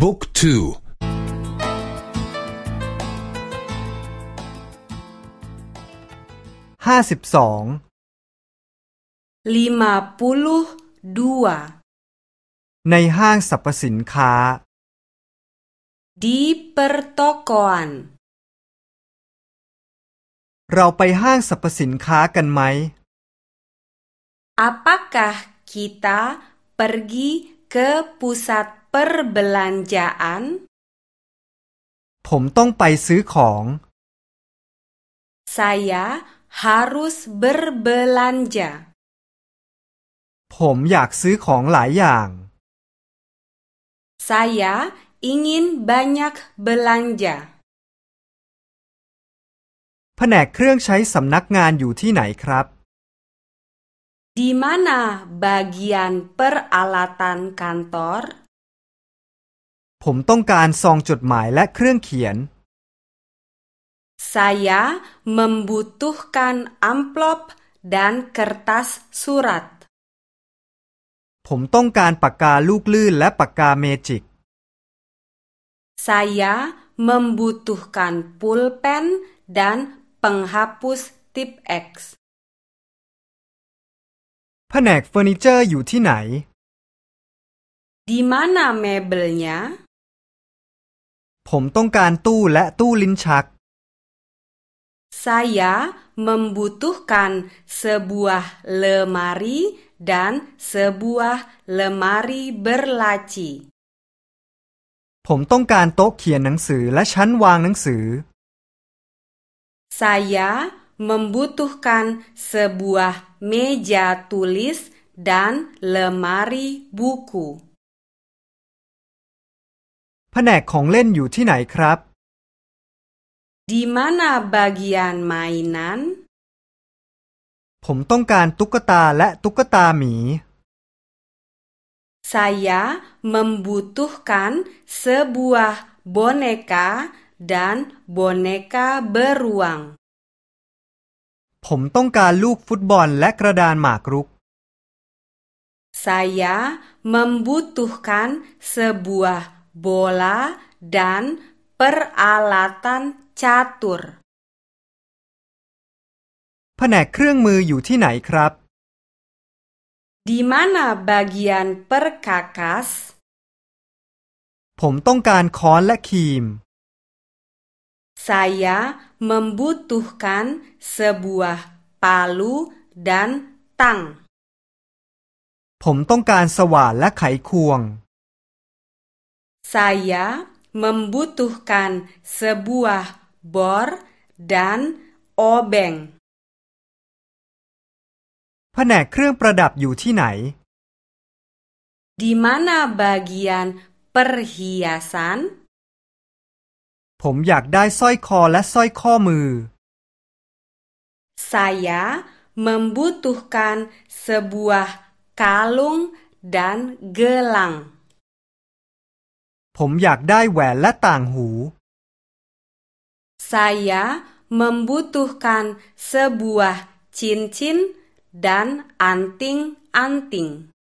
บุ๊กทูห้าสิบสองลิมาปุลุดัวในห้างสรรพสินค้าดีเปอร์ตกอนเราไปห้างสรรพสินค้ากันไหม apakah kita pergi ke pusat perbelanjaan ผมต้องไปซื้อของ saya harus berbelanja ผมอยากซื้อของหลายอย่าง saya ingin banyak belanja แผนกเครื่องใช้สำนักงานอยู่ที่ไหนครับ Di mana bagian peralatan kantor? ผมต้องการซองจดหมายและเครื่องเขียน Saya membutuhkan amplop dan kertas surat ผมต้องการปากกาลูกลื่นและปากกาเมจิก Saya membutuhkan pulpen dan penghapus tip X แผนกเฟอร์นิเจอร์อยู่ที่ไหน Di mana mebelnya? ผมต้องการตู้และตู้ลิ้นชัก Saya membutuhkan sebuah lemari dan sebuah lemari berlaci. ผมต้องการโต๊ะเขียนหนังสือและชั้นวางหนังสือ Saya membutuhkan sebuah meja tulis dan lemari buku. แผนกของเล่นอยู่ที่ไหนครับดีมานาบากิอันไมนั้น ผมต้องการตุ๊กตาและตุ๊กตาหมี Saya membutuhkan sebuah b o n า k a dan boneka b e r ผมต้องการลูกฟุตบอลและกระดานหมากรุก Saya m e m b u t u h k น n sebuah bola dan peralatan catur แผนกเครื่องมืออยู่ที่ไหนครับ Di mana bagian perkakas ผมต้องการค้อนและคีม Saya membutuhkan sebuah palu dan tang ผมต้องการสว่านและไขควง Saya membutuhkan sebuah bor dan obeng. แผนกเครื่องประดับอยู่ที่ไหน Di mana bagian perhiasan? ผมอยากได้สร้อยคอและสร้อยข้อมือ Saya membutuhkan sebuah kalung dan gelang. ผมอยากได้แหวนและต่างหู Saya membutuhkan sebuah cincin dan anting-anting.